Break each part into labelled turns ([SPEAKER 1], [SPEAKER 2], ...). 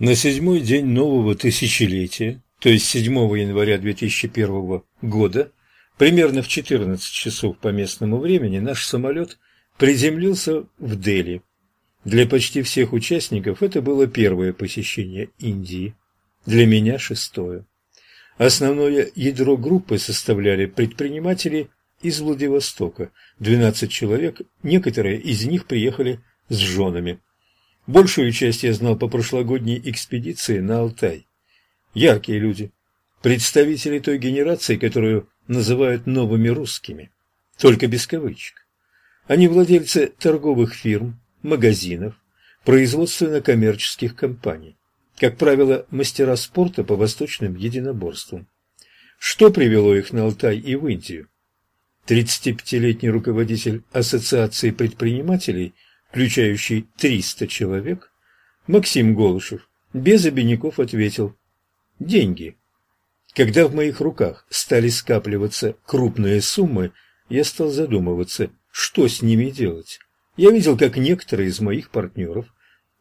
[SPEAKER 1] На седьмой день нового тысячелетия, то есть 7 января 2001 года, примерно в 14 часов по местному времени, наш самолет приземлился в Дели. Для почти всех участников это было первое посещение Индии, для меня шестое. Основное ядро группы составляли предприниматели из Владивостока, 12 человек, некоторые из них приехали с женами. Большую часть я знал по прошлогодней экспедиции на Алтай. Яркие люди, представители той генерации, которую называют новыми русскими, только без кавычек. Они владельцы торговых фирм, магазинов, производственно-коммерческих компаний. Как правило, мастера спорта по восточным единоборствам. Что привело их на Алтай и в Индию? 35-летний руководитель Ассоциации предпринимателей включающий 300 человек, Максим Голышев без обиняков ответил «Деньги». Когда в моих руках стали скапливаться крупные суммы, я стал задумываться, что с ними делать. Я видел, как некоторые из моих партнеров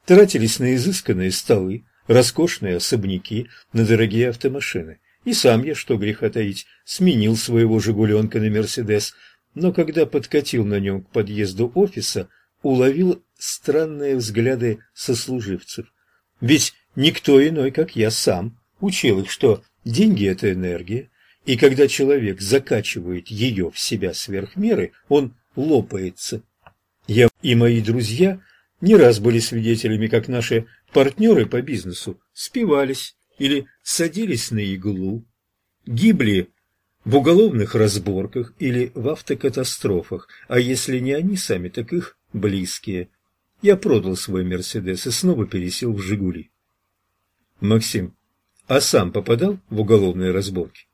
[SPEAKER 1] тратились на изысканные столы, роскошные особняки, на дорогие автомашины. И сам я, что греха таить, сменил своего «Жигуленка» на «Мерседес», но когда подкатил на нем к подъезду офиса – уловил странные взгляды сослуживцев. Ведь никто иной, как я сам, учил их, что деньги – это энергия, и когда человек закачивает ее в себя сверх меры, он лопается. Я и мои друзья не раз были свидетелями, как наши партнеры по бизнесу спивались или садились на иглу, гибли в уголовных разборках или в автокатастрофах, а если не они сами, так их близкие. Я продал свой «Мерседес» и снова пересел в «Жигули». Максим, а сам попадал в уголовные разборки?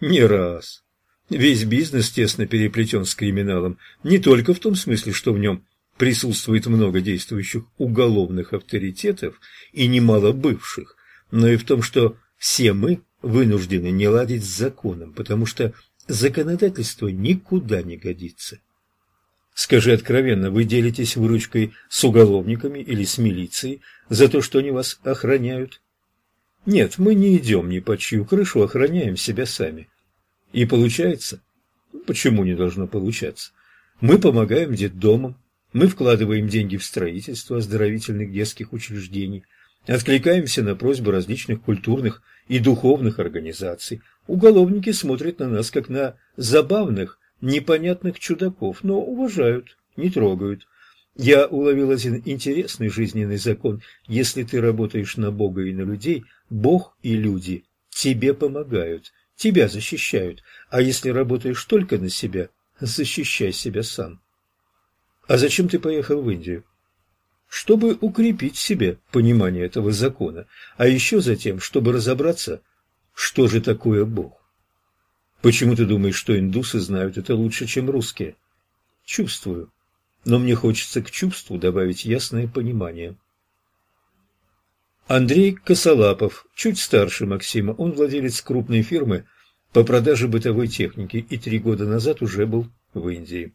[SPEAKER 1] Не раз. Весь бизнес тесно переплетен с криминалом, не только в том смысле, что в нем присутствует много действующих уголовных авторитетов и немало бывших, но и в том, что все мы вынуждены не ладить с законом, потому что законодательство никуда не годится. Скажи откровенно, вы делитесь выручкой с уголовниками или с милицией за то, что они вас охраняют? Нет, мы не идем ни под чью крышу, охраняем себя сами. И получается? Почему не должно получаться? Мы помогаем детдомам, мы вкладываем деньги в строительство оздоровительных детских учреждений, откликаемся на просьбы различных культурных и духовных организаций. Уголовники смотрят на нас как на забавных непонятных чудаков, но уважают, не трогают. Я уловил один интересный жизненный закон. Если ты работаешь на Бога и на людей, Бог и люди тебе помогают, тебя защищают. А если работаешь только на себя, защищай себя сам. А зачем ты поехал в Индию? Чтобы укрепить в себе понимание этого закона, а еще затем, чтобы разобраться, что же такое Бог. Почему ты думаешь, что индусы знают это лучше, чем русские? Чувствую. Но мне хочется к чувству добавить ясное понимание. Андрей Косолапов, чуть старше Максима, он владелец крупной фирмы по продаже бытовой техники и три года назад уже был в Индии.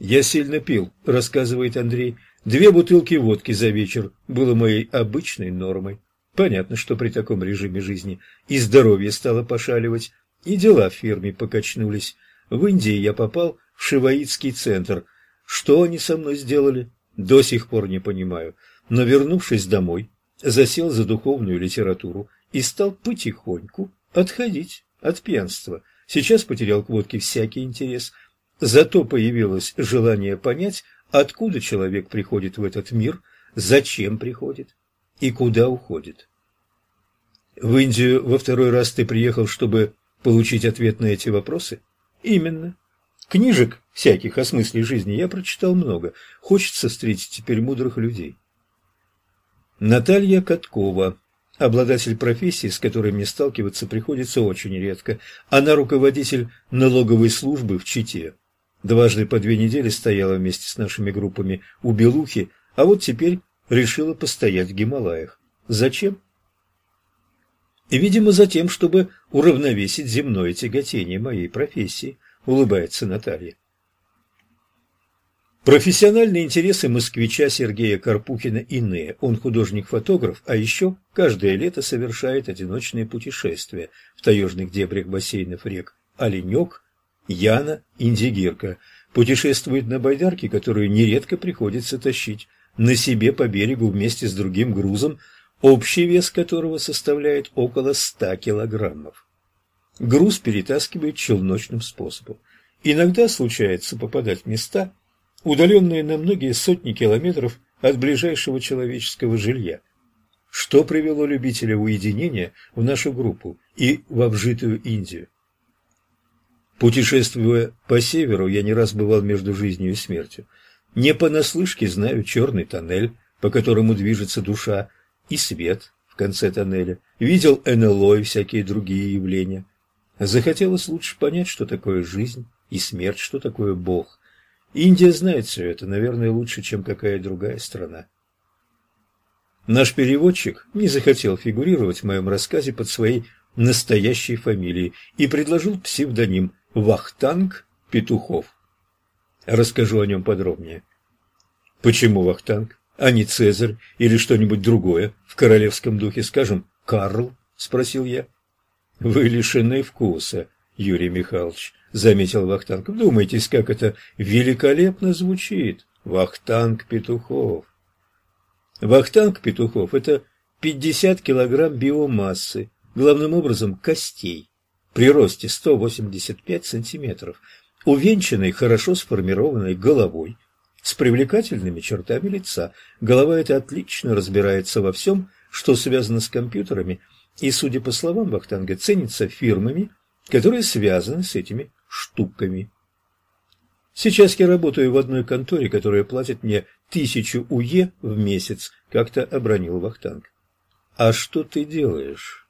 [SPEAKER 1] «Я сильно пил», – рассказывает Андрей. «Две бутылки водки за вечер было моей обычной нормой. Понятно, что при таком режиме жизни и здоровье стало пошаливать, и дела в фирме покачнулись. В Индии я попал в шиваитский центр. Что они со мной сделали, до сих пор не понимаю. Но вернувшись домой, засел за духовную литературу и стал потихоньку отходить от пьянства. Сейчас потерял к водке всякий интерес. Зато появилось желание понять, откуда человек приходит в этот мир, зачем приходит и куда уходит. В Индию во второй раз ты приехал, чтобы получить ответ на эти вопросы? Именно. Книжек всяких о смысле жизни я прочитал много. Хочется встретить теперь мудрых людей. Наталья Каткова, обладатель профессии, с которой мне сталкиваться приходится очень редко. Она руководитель налоговой службы в Чите. Дважды по две недели стояла вместе с нашими группами у Белухи, а вот теперь решила постоять в Гималаях. Зачем? И, видимо, за тем, чтобы уравновесить земное тяготение моей профессии, улыбается Наталья. Профессиональные интересы москвича Сергея Карпухина иные. Он художник-фотограф, а еще каждое лето совершает одиночные путешествия в таежных дебрях бассейнов рек Оленек, Яна, Индигирка. Путешествует на байдарке, которую нередко приходится тащить на себе по берегу вместе с другим грузом, общий вес которого составляет около ста килограммов. Груз перетаскивает челночным способом. Иногда случается попадать в места – удаленные на многие сотни километров от ближайшего человеческого жилья. Что привело любителя уединения в нашу группу и в обжитую Индию? Путешествуя по северу, я не раз бывал между жизнью и смертью. Не понаслышке знаю черный тоннель, по которому движется душа, и свет в конце тоннеля. Видел НЛО и всякие другие явления. Захотелось лучше понять, что такое жизнь и смерть, что такое Бог. Индия знает все это, наверное, лучше, чем какая другая страна. Наш переводчик не захотел фигурировать в моем рассказе под своей настоящей фамилией и предложил псевдоним Вахтанг Петухов. Расскажу о нем подробнее. Почему Вахтанг, а не Цезарь или что-нибудь другое в королевском духе, скажем, Карл? Спросил я. Вы лишены вкуса, Юрий Михайлович, заметил Вахтанг. Вдумайтесь, как это великолепно звучит. Вахтанг Петухов. Вахтанг Петухов – это 50 килограмм биомассы, главным образом костей, при росте 185 сантиметров, увенчанной хорошо сформированной головой, с привлекательными чертами лица. Голова эта отлично разбирается во всем, что связано с компьютерами, и, судя по словам Вахтанга, ценится фирмами, которые связаны с этими штуками. Сейчас я работаю в одной конторе, которая платит мне тысячу УЕ в месяц, как-то обронил Вахтанг. А что ты делаешь?